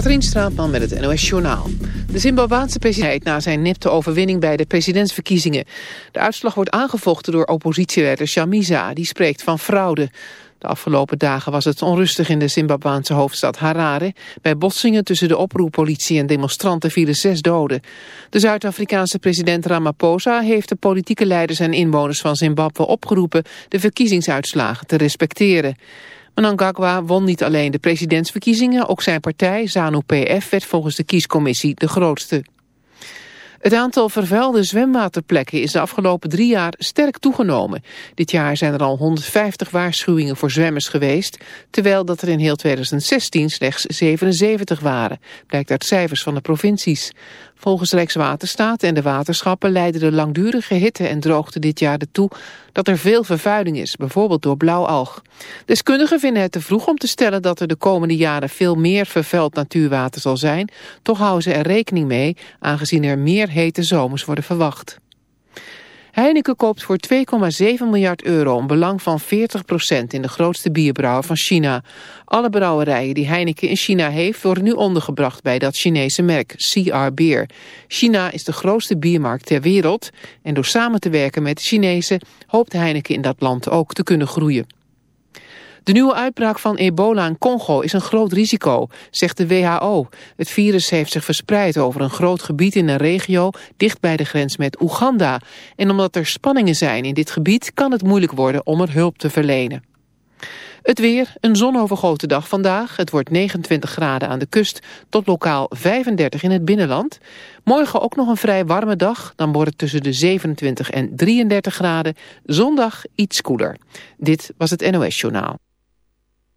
Katrien Straatman met het NOS Journaal. De Zimbabwaanse president na zijn nipte overwinning bij de presidentsverkiezingen. De uitslag wordt aangevochten door oppositieleider Shamiza, die spreekt van fraude. De afgelopen dagen was het onrustig in de Zimbabwaanse hoofdstad Harare. Bij botsingen tussen de oproerpolitie en demonstranten vielen zes doden. De Zuid-Afrikaanse president Ramaphosa heeft de politieke leiders en inwoners van Zimbabwe opgeroepen de verkiezingsuitslagen te respecteren. Mnangagwa won niet alleen de presidentsverkiezingen, ook zijn partij, ZANU-PF, werd volgens de kiescommissie de grootste. Het aantal vervuilde zwemwaterplekken is de afgelopen drie jaar sterk toegenomen. Dit jaar zijn er al 150 waarschuwingen voor zwemmers geweest, terwijl dat er in heel 2016 slechts 77 waren, blijkt uit cijfers van de provincies. Volgens Rijkswaterstaat en de waterschappen leiden de langdurige hitte en droogte dit jaar ertoe dat er veel vervuiling is, bijvoorbeeld door blauwalg. Deskundigen vinden het te vroeg om te stellen dat er de komende jaren veel meer vervuild natuurwater zal zijn. Toch houden ze er rekening mee, aangezien er meer hete zomers worden verwacht. Heineken koopt voor 2,7 miljard euro een belang van 40% in de grootste bierbrouwer van China. Alle brouwerijen die Heineken in China heeft worden nu ondergebracht bij dat Chinese merk CR Beer. China is de grootste biermarkt ter wereld en door samen te werken met de Chinezen hoopt Heineken in dat land ook te kunnen groeien. De nieuwe uitbraak van ebola in Congo is een groot risico, zegt de WHO. Het virus heeft zich verspreid over een groot gebied in een regio dicht bij de grens met Oeganda. En omdat er spanningen zijn in dit gebied kan het moeilijk worden om er hulp te verlenen. Het weer, een zonovergoten dag vandaag. Het wordt 29 graden aan de kust tot lokaal 35 in het binnenland. Morgen ook nog een vrij warme dag. Dan wordt het tussen de 27 en 33 graden. Zondag iets koeler. Dit was het NOS Journaal.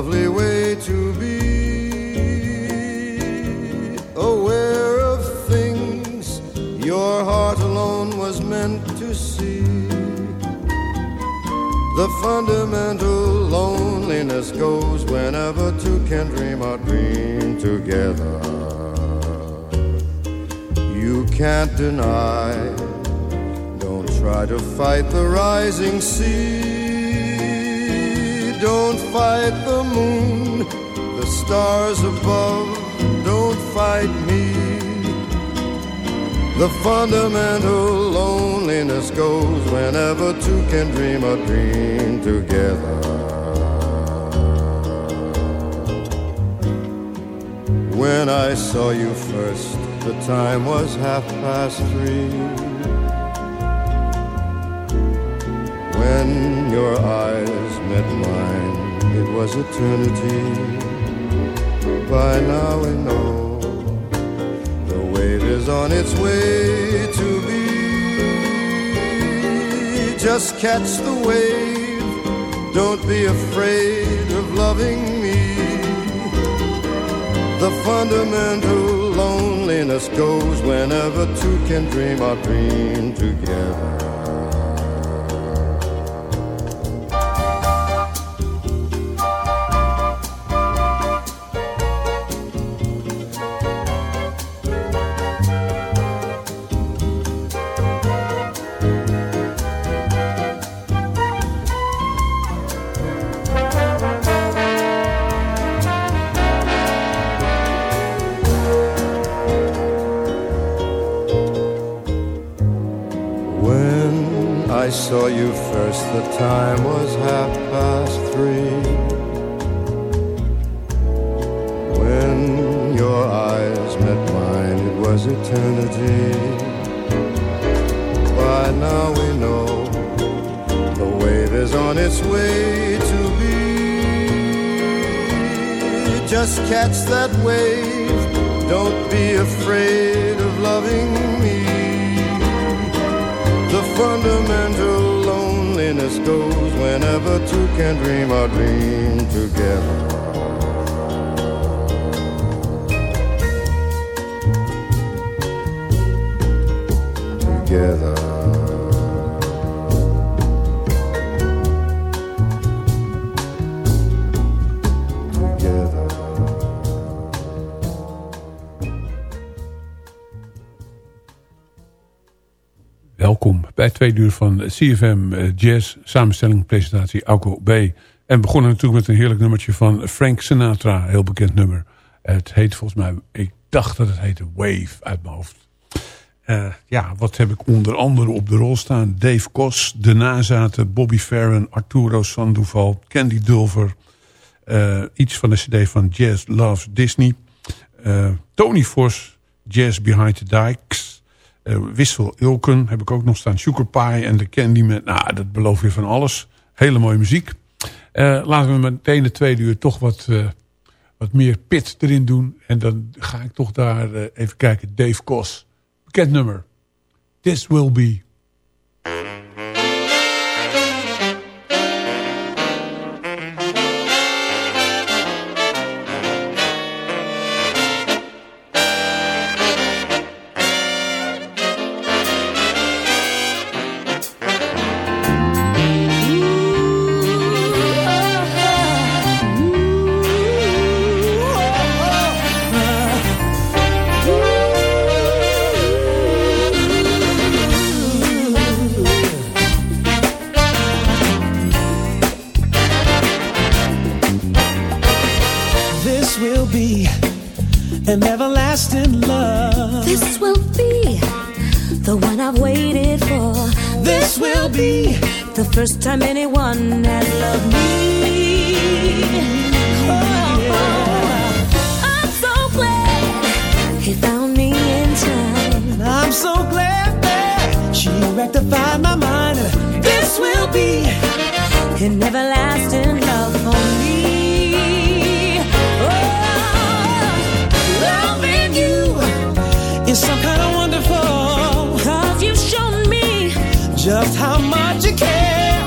Lovely way to be. Aware of things your heart alone was meant to see. The fundamental loneliness goes whenever two can dream a dream together. You can't deny don't try to fight the rising sea. Don't fight the moon, the stars above. Don't fight me. The fundamental loneliness goes whenever two can dream a dream together. When I saw you first, the time was half past three. When your eyes met mine, it was eternity. By now we know the wave is on its way to be. Just catch the wave, don't be afraid of loving me. The fundamental loneliness goes whenever two can dream a dream together. Eternity. By now we know the wave is on its way to be. Just catch that wave, don't be afraid of loving me. The fundamental loneliness goes whenever two can dream a dream together. Together. Welkom bij tweede uur van CFM eh, Jazz, samenstelling, presentatie Alco B. En begonnen natuurlijk met een heerlijk nummertje van Frank Sinatra, heel bekend nummer. Het heet volgens mij, ik dacht dat het heette Wave uit mijn hoofd. Eh, ja, wat heb ik onder andere op de rol staan? Dave Kos, de nazaten, Bobby Farron, Arturo Sandoval, Candy Dulver. eh, iets van de cd van Jazz Loves Disney. Eh, Tony Vos, Jazz Behind the Dikes. Eh, Wissel Ilken heb ik ook nog staan. Sugar Pie en de Candyman. Nou, dat belooft weer van alles. Hele mooie muziek. Laten we meteen de tweede uur toch wat, wat meer pit erin doen. En dan ga ik toch daar even kijken. Dave Kos. Bekend nummer. This Will Be. First time anyone Just how much you care,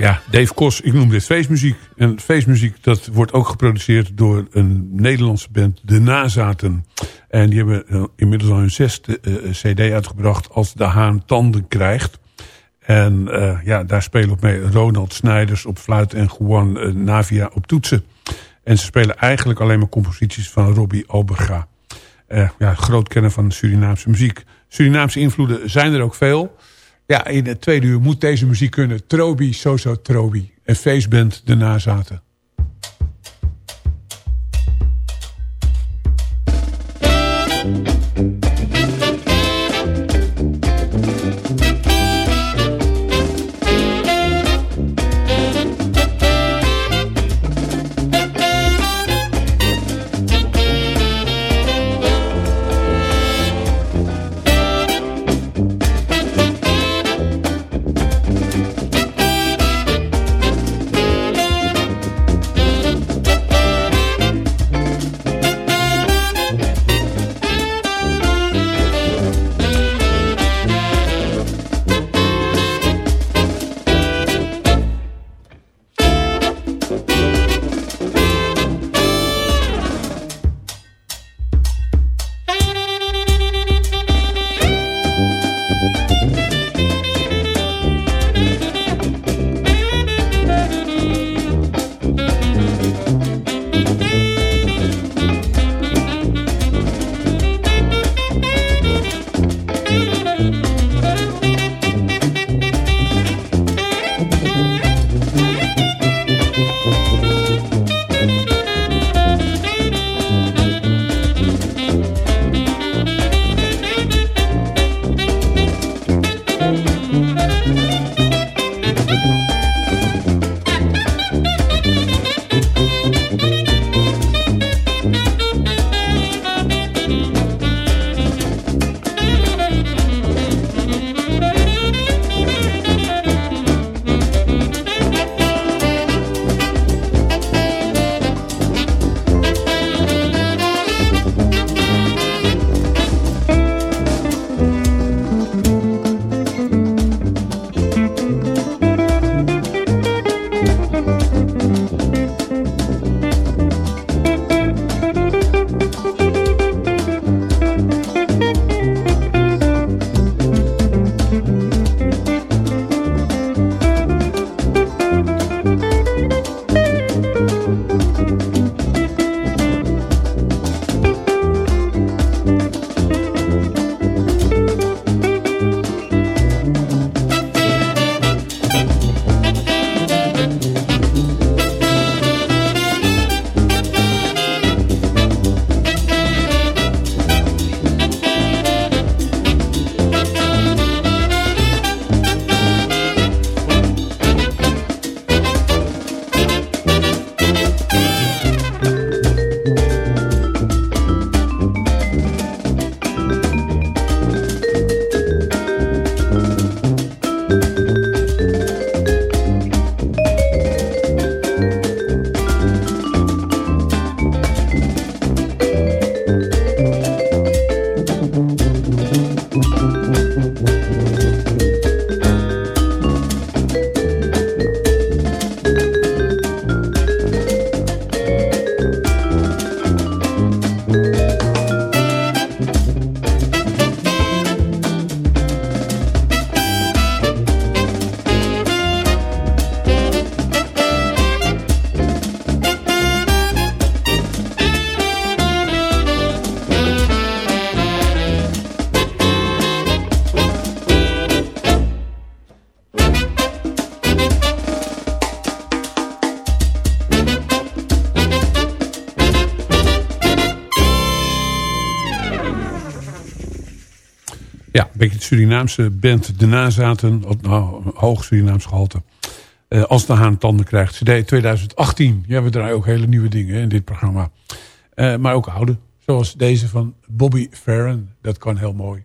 Ja, Dave Kos, ik noem dit feestmuziek. En feestmuziek, dat wordt ook geproduceerd door een Nederlandse band, De Nazaten. En die hebben eh, inmiddels al hun zesde eh, cd uitgebracht, Als de Haan tanden krijgt. En eh, ja, daar spelen op mee Ronald Snijders op fluit en Juan eh, Navia op toetsen. En ze spelen eigenlijk alleen maar composities van Robbie Oberga. Eh, ja, groot kenner van Surinaamse muziek. Surinaamse invloeden zijn er ook veel. Ja, in het tweede uur moet deze muziek kunnen. Trobi, Soso Trobi. En feestband de nazaten. Surinaamse band De Nazaten. Nou, hoog Surinaams gehalte. Eh, als de haan tanden krijgt. CD 2018. Ja, we draaien ook hele nieuwe dingen in dit programma. Eh, maar ook oude. Zoals deze van Bobby Farron. Dat kan heel mooi.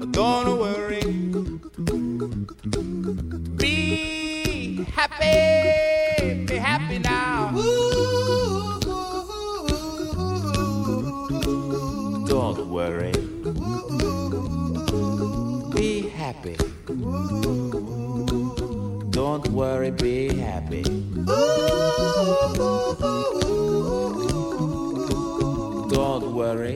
Don't worry. Be happy. Be happy now. Don't worry. Be happy. Don't worry, be happy. Don't worry.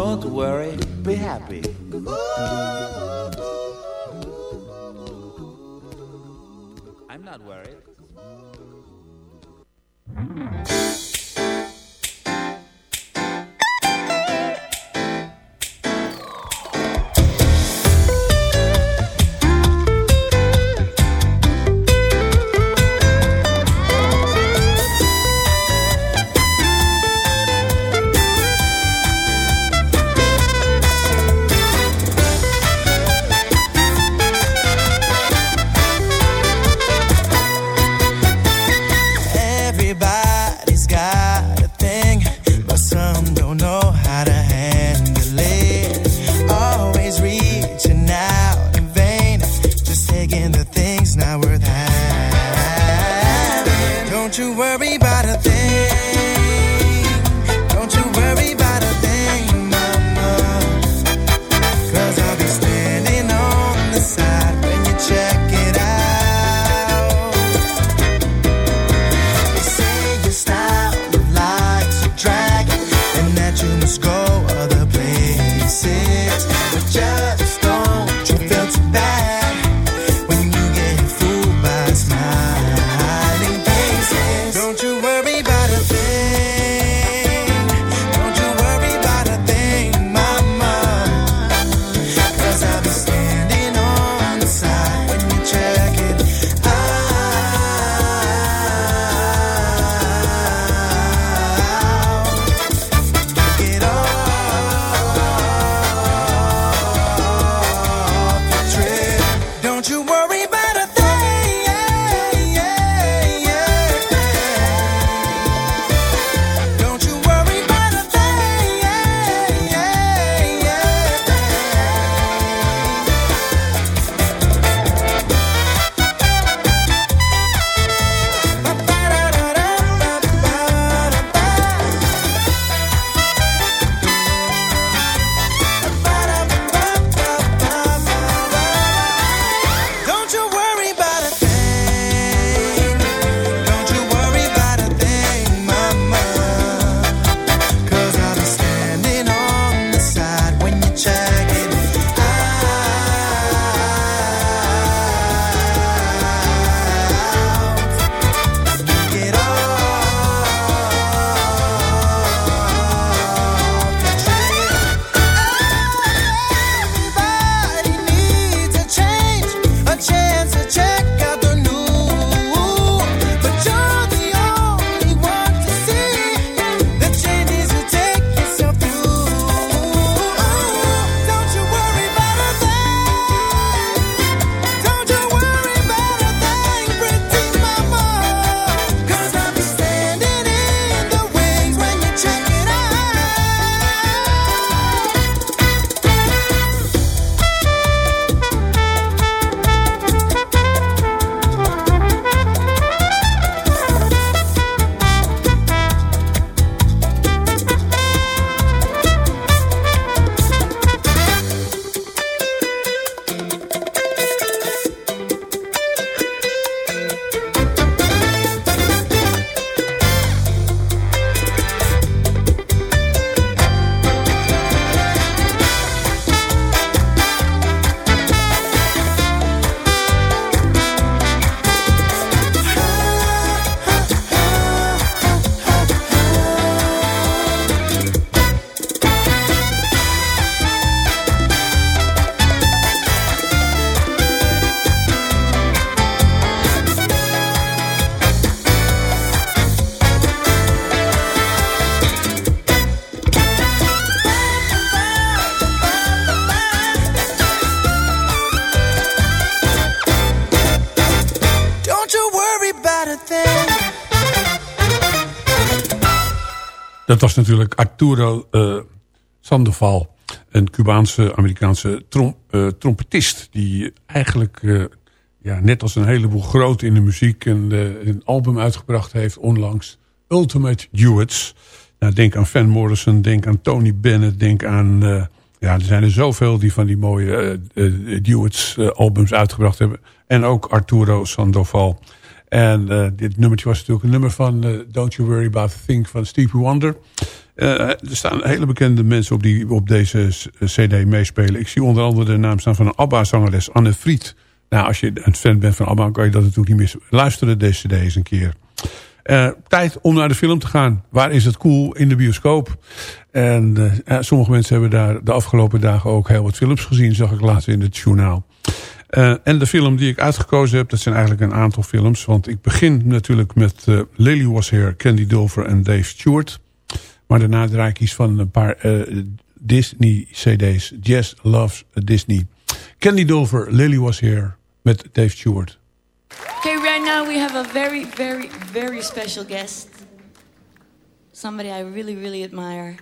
Don't worry, be happy. I'm not worried. Dat was natuurlijk Arturo uh, Sandoval. Een Cubaanse-Amerikaanse trom, uh, trompetist. Die eigenlijk, uh, ja, net als een heleboel groot in de muziek... een, een album uitgebracht heeft onlangs. Ultimate Duets. Nou, denk aan Van Morrison, denk aan Tony Bennett, denk aan... ja, er zijn er zoveel die van die mooie duets albums uitgebracht hebben. En ook Arturo Sandoval. En uh, dit nummertje was natuurlijk een nummer van uh, Don't You Worry About a Thing van Stevie Wonder. Uh, er staan hele bekende mensen op die op deze cd meespelen. Ik zie onder andere de naam staan van een ABBA-zangeres, Anne Fried. Nou, als je een fan bent van ABBA, kan je dat natuurlijk niet missen. Luisteren deze cd eens een keer. tijd om naar de film te gaan. Waar is het cool? In de bioscoop. En sommige mensen hebben daar de afgelopen dagen ook heel wat films gezien, zag ik laatst in het journaal. Uh, en de film die ik uitgekozen heb, dat zijn eigenlijk een aantal films. Want ik begin natuurlijk met uh, Lily Was Here, Candy Dulfer en Dave Stewart. Maar daarna draai ik iets van een paar uh, Disney cd's. Jazz Loves Disney. Candy Dulfer, Lily Was Here met Dave Stewart. Okay, right now we have a very, very, very special guest. Somebody I really, really admire.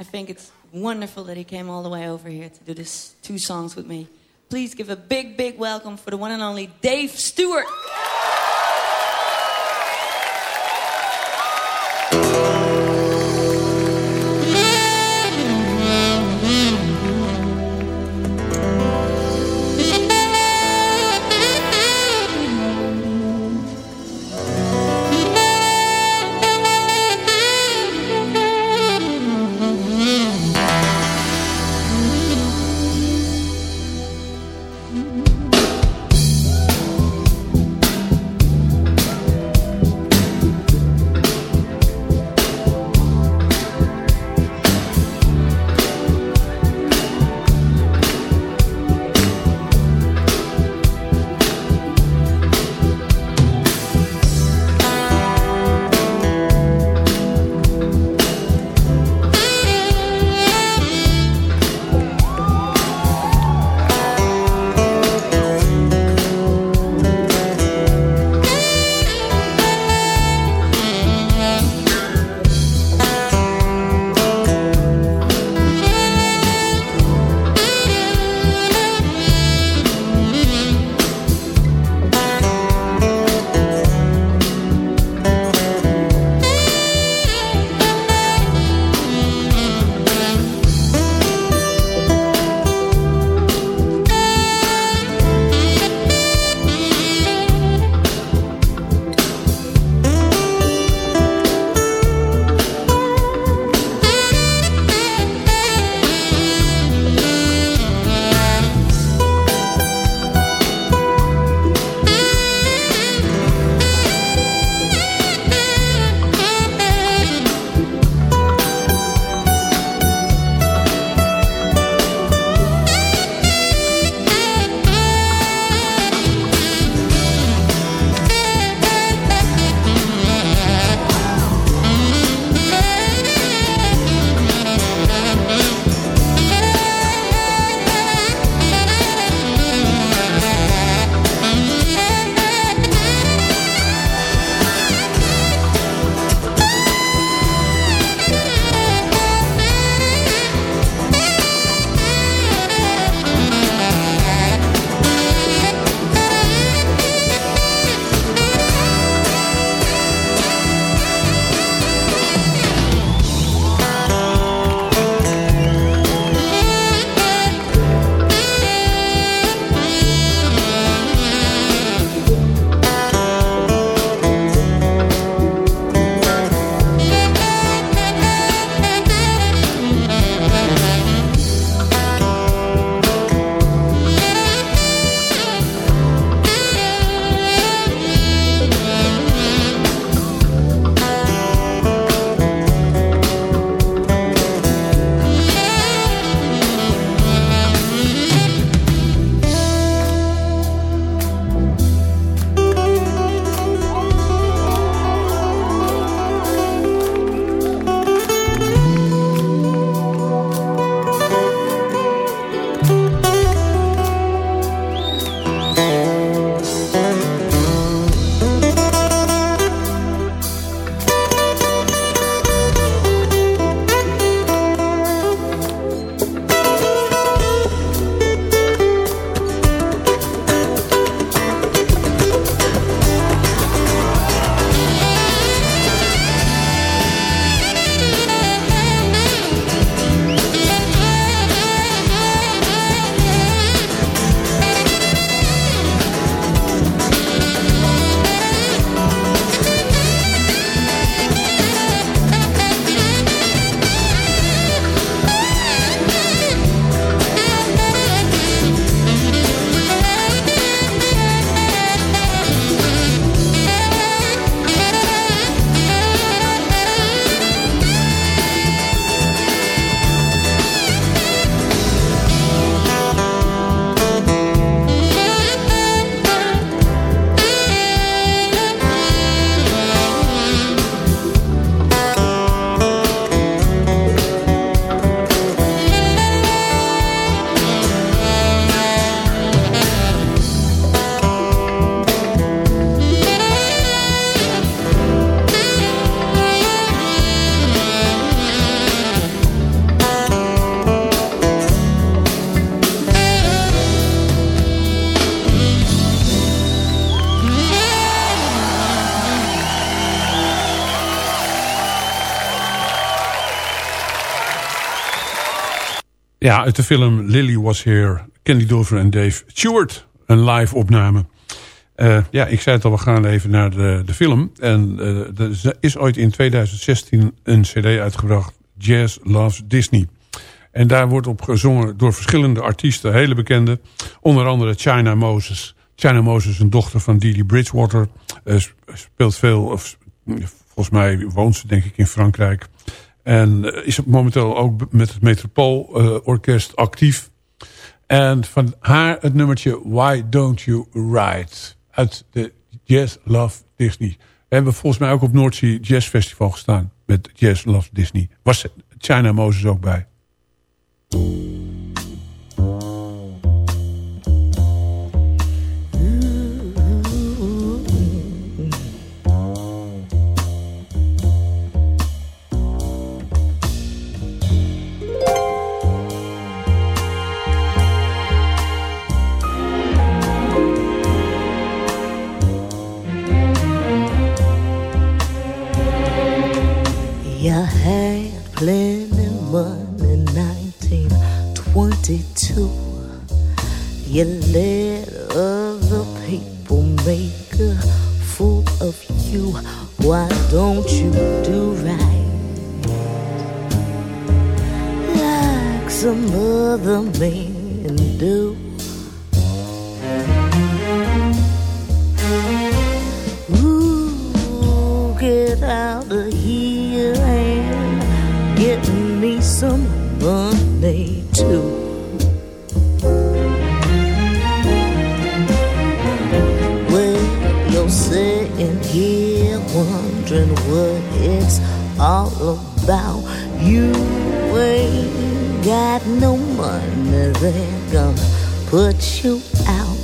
I think it's wonderful that he came all the way over here to do this two songs with me. Please give a big, big welcome for the one and only Dave Stewart. Ja, uit de film Lily Was Here. Candy Dover en Dave Stewart. Een live opname. Uh, ja, ik zei het al, we gaan even naar de, de film. En uh, er is ooit in 2016 een cd uitgebracht. Jazz Loves Disney. En daar wordt op gezongen door verschillende artiesten. Hele bekende. Onder andere China Moses. China Moses, een dochter van Didi Bridgewater. Uh, speelt veel, of, volgens mij woont ze denk ik in Frankrijk. En is momenteel ook met het Metropool Orkest actief. En van haar het nummertje Why Don't You Ride uit de Jazz Love Disney. We hebben volgens mij ook op Noordzee Jazz Festival gestaan met Jazz Love Disney. Was China Moses ook bij. You had plenty money in 1922. You let other people make a fool of you. Why don't you do right? Like some other men do. Ooh, get out of here some money too. Well, you're sitting here wondering what it's all about. You ain't got no money, they're gonna put you out.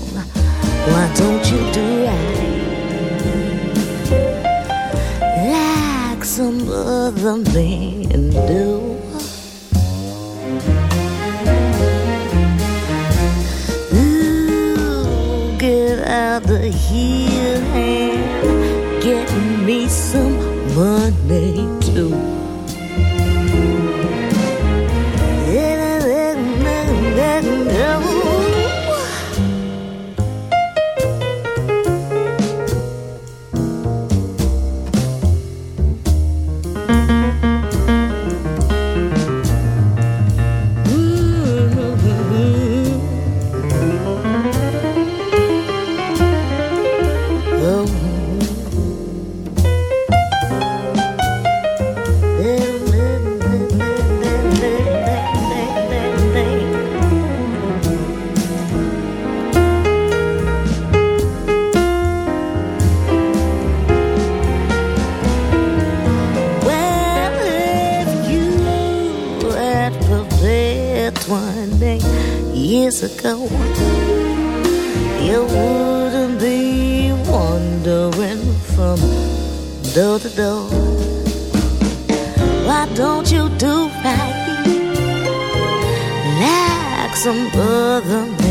Why don't you do right? Like some other men do. Ooh, get out of here and get me some money too. Years ago, you wouldn't be wandering from door to door. Why don't you do right like some other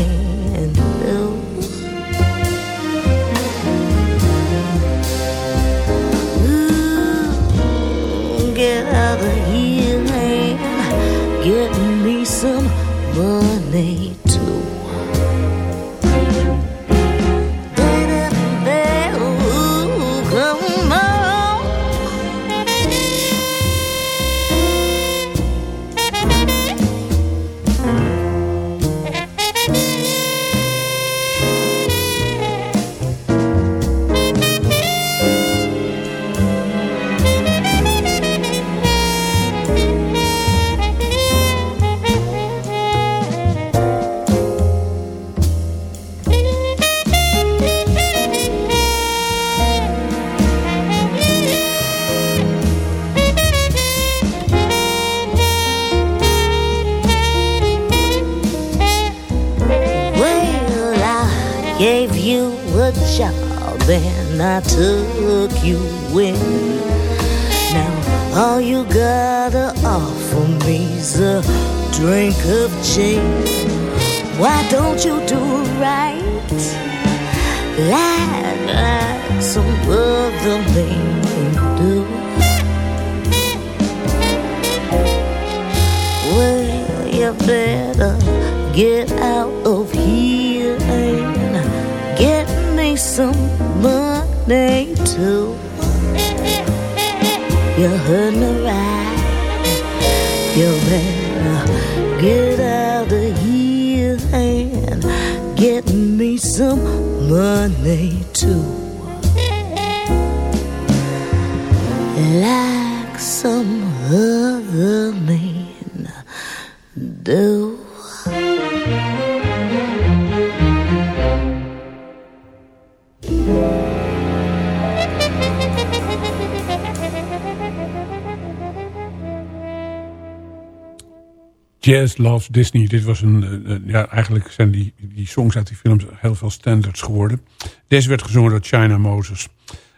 Jazz Loves Disney. Dit was een, eh, eh, ja, eigenlijk zijn die, die songs uit die films heel veel standards geworden. Deze werd gezongen door China Moses.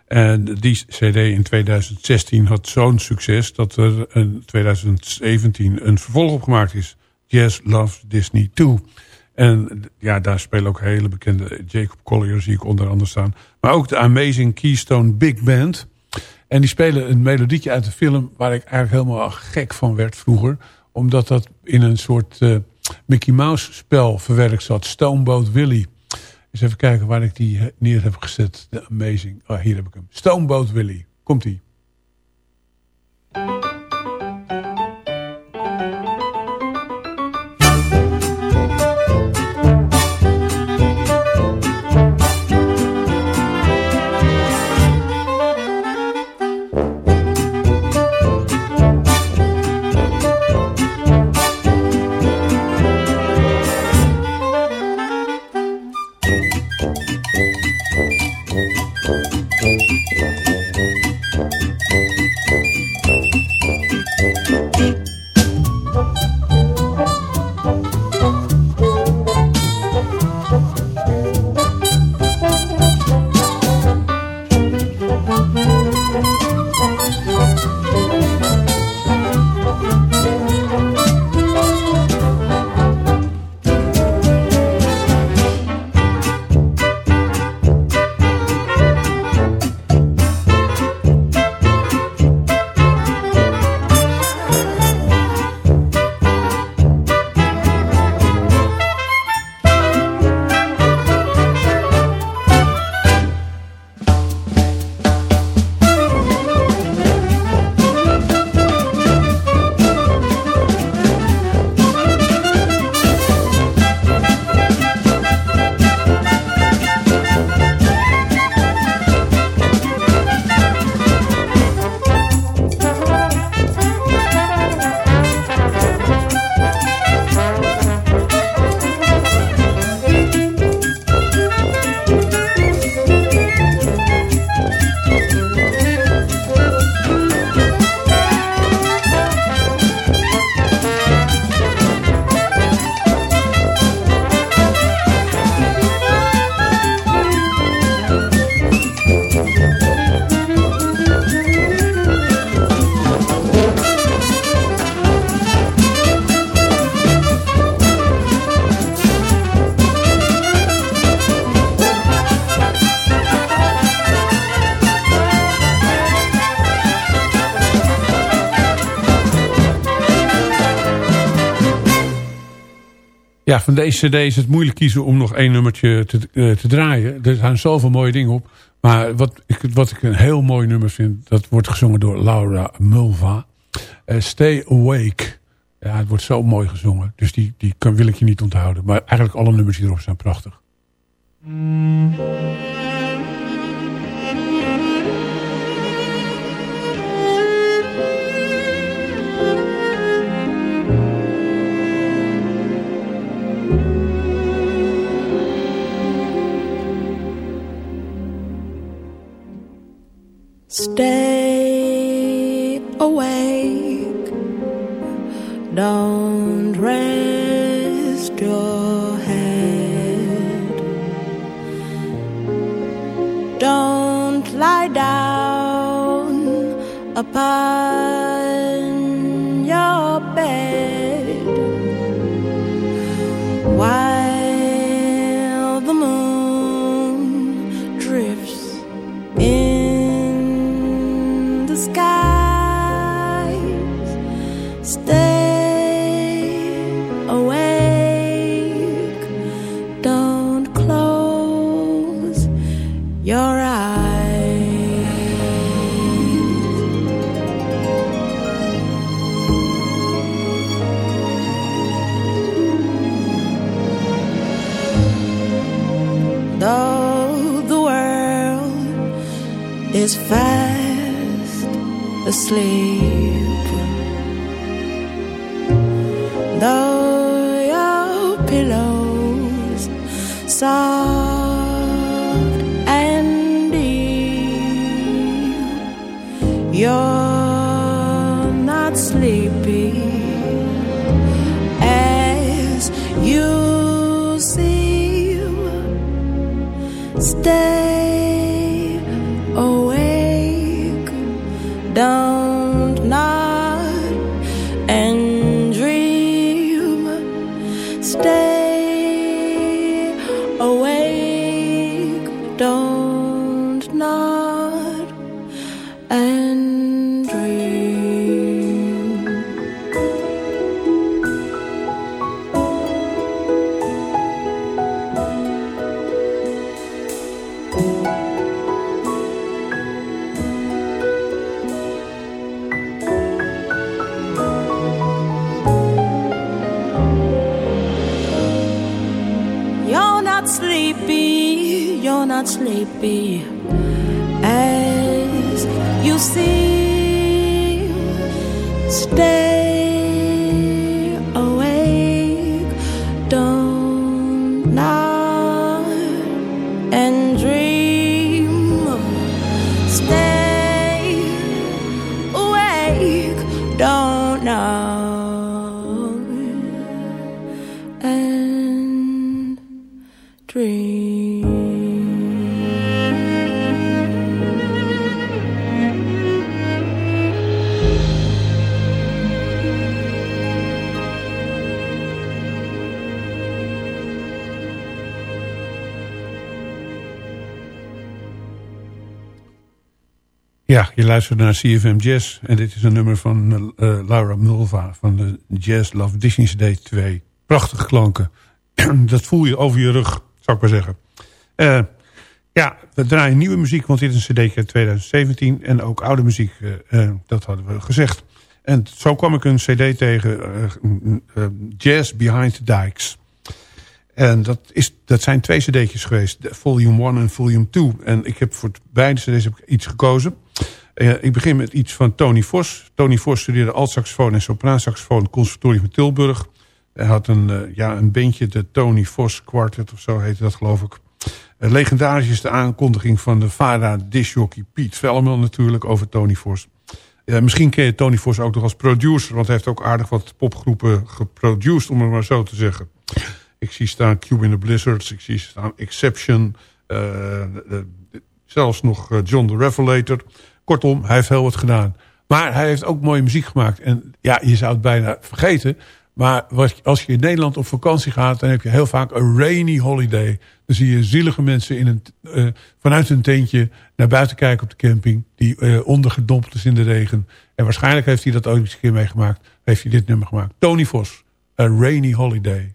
En die cd in 2016 had zo'n succes dat er in 2017 een vervolg op gemaakt is. Jazz Loves Disney 2. En ja, daar spelen ook hele bekende Jacob Collier zie ik onder andere staan. Maar ook de Amazing Keystone Big Band. En die spelen een melodietje uit de film waar ik eigenlijk helemaal gek van werd vroeger omdat dat in een soort uh, Mickey Mouse spel verwerkt zat. Stoneboat Willie. Eens even kijken waar ik die neer heb gezet. De Amazing. Oh, hier heb ik hem. Stoneboat Willie. Komt-ie. Van deze cd is het moeilijk kiezen om nog één nummertje te, uh, te draaien. Er staan zoveel mooie dingen op. Maar wat ik, wat ik een heel mooi nummer vind... dat wordt gezongen door Laura Mulva. Uh, Stay Awake. Ja, het wordt zo mooi gezongen. Dus die, die kan, wil ik je niet onthouden. Maar eigenlijk alle nummers hierop zijn prachtig. Stay upon your bed. While is fast asleep. Though your pillows soft not sleepy, you're not sleepy as you see. Stay Ja, je luistert naar CFM Jazz. En dit is een nummer van eh, Laura Mulva van de Jazz Love Disney's Day 2. Prachtige klanken. Dat voel je over je rug, zou ik maar zeggen. Eh, ja, we draaien nieuwe muziek, want dit is een cd uit 2017. En ook oude muziek, eh, dat hadden we gezegd. En zo kwam ik een cd tegen, Jazz Behind the Dikes. En dat, is, dat zijn twee cd'tjes geweest. Volume 1 en Volume 2. En ik heb voor beide cd's heb ik iets gekozen. Eh, ik begin met iets van Tony Vos. Tony Vos studeerde altsaxofoon en sopraansaxofoon... conservatorium van Tilburg. Hij had een, eh, ja, een bandje, de Tony Vos Quartet of zo heette dat geloof ik. Eh, legendarisch is de aankondiging van de Vara disjockey Piet Velleman natuurlijk over Tony Vos. Misschien ken je Tony Vos ook nog als producer... want hij heeft ook aardig wat popgroepen geproduced, om het maar zo te zeggen. Ik zie staan Cube in the Blizzards, ik zie staan Exception... zelfs nog John the Revelator. Kortom, hij heeft heel wat gedaan. Maar hij heeft ook mooie muziek gemaakt. En ja, je zou het bijna vergeten... Maar als je in Nederland op vakantie gaat... dan heb je heel vaak een rainy holiday. Dan zie je zielige mensen in een, eh, vanuit een tentje naar buiten kijken op de camping... die eh, ondergedompeld is in de regen. En waarschijnlijk heeft hij dat ook eens een keer meegemaakt. Heeft hij dit nummer gemaakt. Tony Vos, A Rainy Holiday.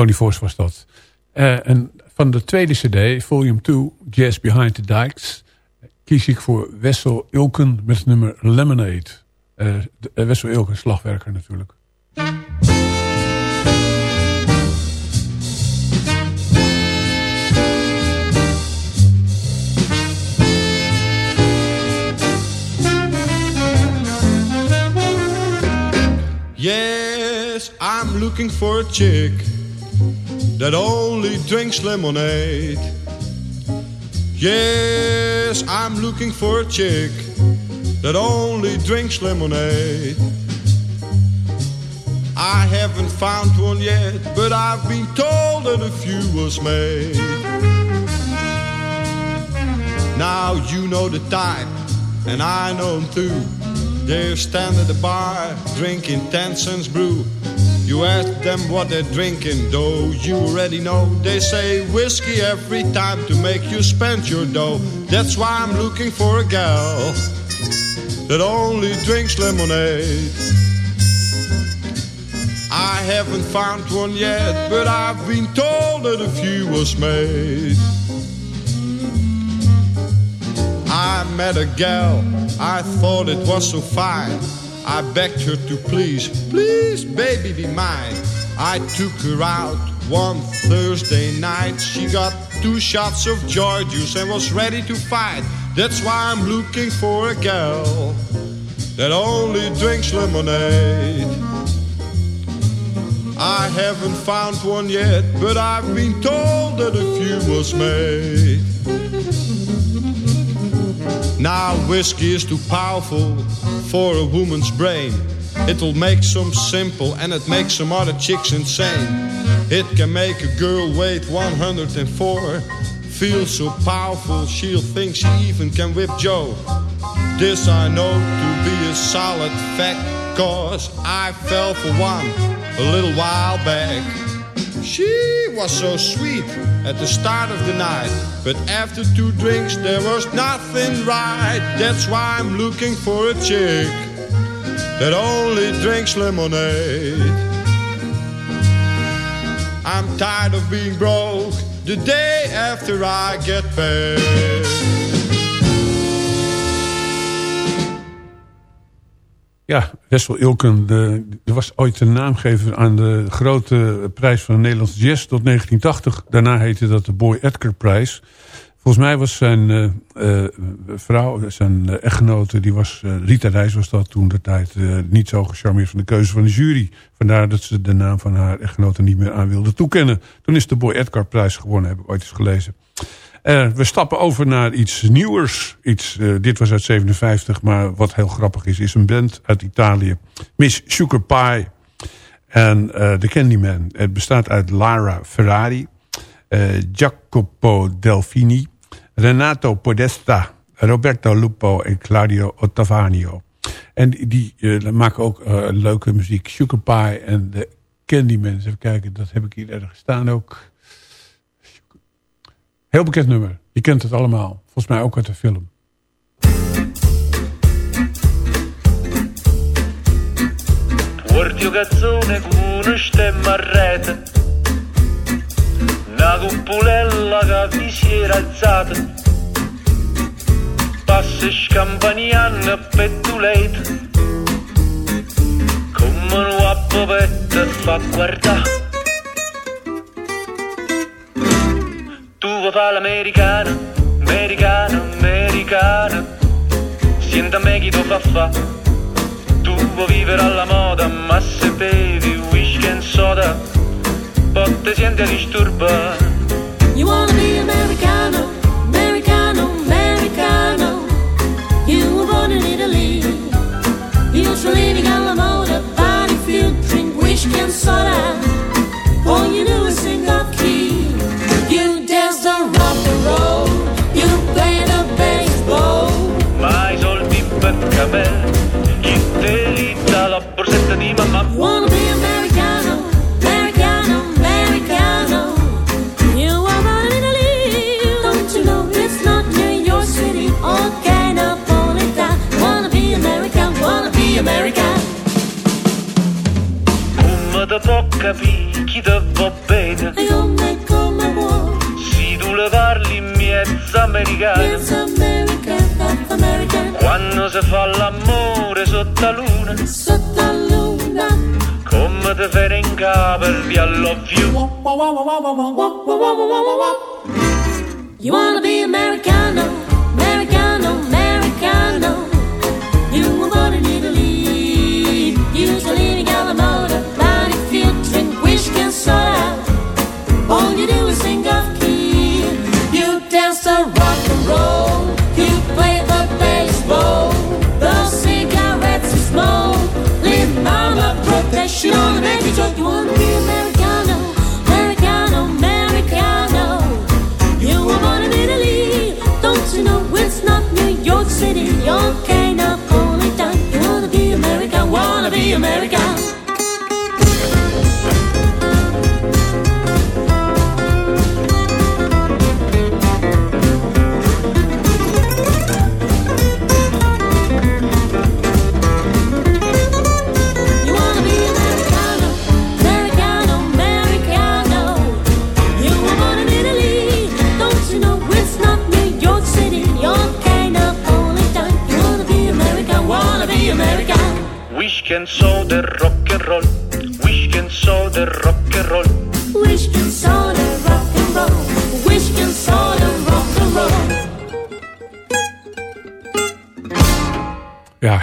Tony was dat. Eh, en van de tweede cd, volume 2, Jazz Behind the Dikes... kies ik voor Wessel Ilken met nummer Lemonade. Eh, eh, Wessel Ilken, slagwerker natuurlijk. Yes, I'm looking for a chick that only drinks lemonade. Yes, I'm looking for a chick that only drinks lemonade. I haven't found one yet, but I've been told that a few was made. Now you know the type, and I know them too. They're standing at the bar, drinking 10 cents brew. You ask them what they're drinking, though you already know. They say whiskey every time to make you spend your dough. That's why I'm looking for a gal that only drinks lemonade. I haven't found one yet, but I've been told that a few was made. I met a gal, I thought it was so fine. I begged her to please, please, baby, be mine. I took her out one Thursday night. She got two shots of joy juice and was ready to fight. That's why I'm looking for a gal that only drinks lemonade. I haven't found one yet, but I've been told that a few was made. Now whiskey is too powerful for a woman's brain. It'll make some simple and it makes some other chicks insane. It can make a girl weight 104. Feel so powerful she'll think she even can whip Joe. This I know to be a solid fact, cause I fell for one a little while back. She was so sweet at the start of the night, but after two drinks there was nothing right. That's why I'm looking for a chick that only drinks lemonade. I'm tired of being broke the day after I get paid. Ja, Wessel Ilken. De, er was ooit een naamgever aan de grote prijs van de Nederlandse jazz tot 1980. Daarna heette dat de Boy Edgar prijs. Volgens mij was zijn eh, eh, vrouw, zijn echtgenote, die was, eh, Rita Reis was dat toen de tijd, niet zo gecharmeerd van de keuze van de jury. Vandaar dat ze de naam van haar echtgenote niet meer aan wilde toekennen. Toen is de Boy Edgar prijs gewonnen, heb ik ooit eens gelezen. Eh, we stappen over naar iets nieuwers. Iets, eh, dit was uit 57, maar wat heel grappig is, is een band uit Italië. Miss Sugar Pie en eh The Candyman. Het bestaat uit Lara Ferrari, Jacopo Delfini, Renato Podesta, Roberto Lupo en Claudio Ottavanio. En die, maken ook leuke muziek. Sugar Pie en The Candyman. Even kijken, dat heb ik hier ergens staan ook. Heel bekend nummer. Je kent het allemaal. Volgens mij ook uit de film. Porti un cazzone con stemma rete Una cuppulella che vi si era alzata Passa scampanianna pettulate Come un uappo petto fa guardare Tu vuoi fare l'americana, americana, americana. Sienta me chi tu fa fa Tu vuoi vivere alla moda, ma se bevi whisky e soda Poi ti senti a disturbare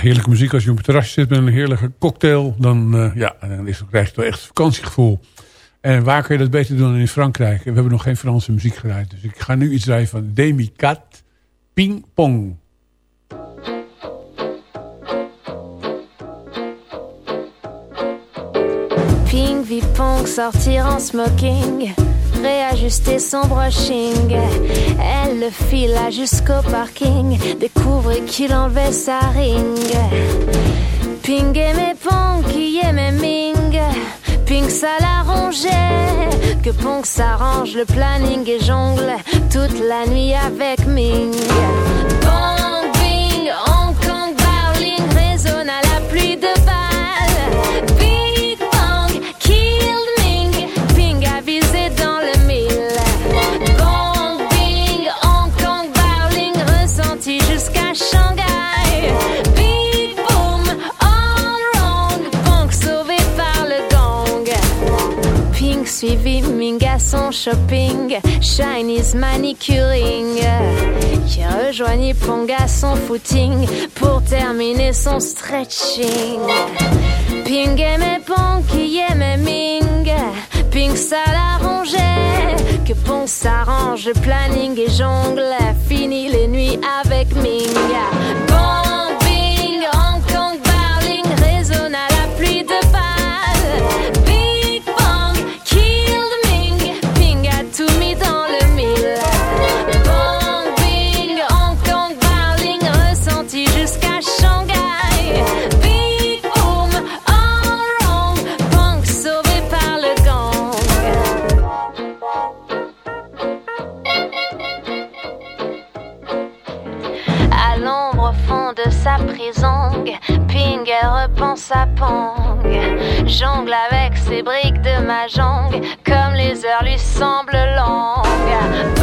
heerlijke muziek. Als je op het terrasje zit met een heerlijke cocktail... dan, eh, ja, dan is, krijg je toch echt vakantiegevoel. En waar kun je dat beter doen dan in Frankrijk? We hebben nog geen Franse muziek gedraaid. Dus ik ga nu iets draaien van Demi Cat. Ping Pong. Ping, pong, sortir en smoking, réajuster son brushing. Elle le fila jusqu'au parking, découvre qu'il enlevait sa ring. Ping aimait Pong, qui aimait Ming. Ping ça l'arrangeait, que Pong s'arrange, le planning et jongle toute la nuit avec Ming. Shopping, Chinese manicuring. Qui rejoignit Pong à son footing pour terminer son stretching. Ping aimait Pong qui aimait Ming. Ping ça l'arrangeait, que Pong s'arrange, planning et jongle. Fini les nuits avec Ming. Jongle avec ses briques de mahjong, comme les heures lui semblent longues.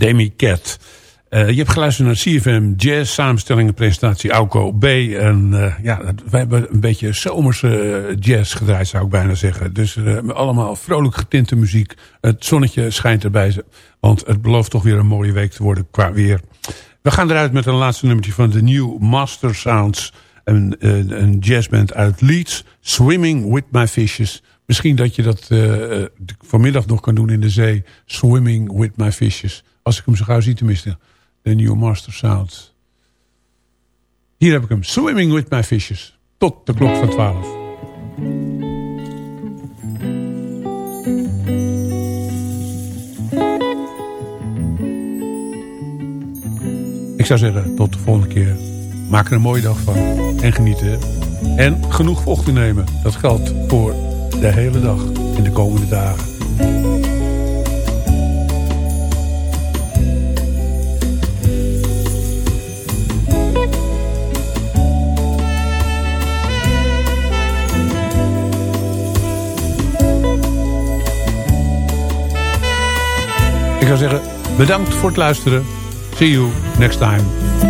Demi Cat. Eh, je hebt geluisterd naar CFM Jazz, samenstelling en presentatie Auko B. En eh, ja, wij hebben een beetje zomerse eh, jazz gedraaid, zou ik bijna zeggen. Dus allemaal vrolijk getinte muziek. Het zonnetje schijnt erbij, want het belooft toch weer een mooie week te worden qua weer. We gaan eruit met een laatste nummertje van de New Master Sounds. Een, een, een jazzband uit Leeds. Swimming with my fishes. Misschien dat je dat uh, vanmiddag nog kan doen in de zee. Swimming with my fishes. Als ik hem zo gauw zie tenminste. De New Master Sound. Hier heb ik hem. Swimming with my fishes. Tot de klok van 12. Ik zou zeggen, tot de volgende keer. Maak er een mooie dag van. En genieten. En genoeg vocht te nemen. Dat geldt voor de hele dag in de komende dagen. Ik zou zeggen, bedankt voor het luisteren. See you next time.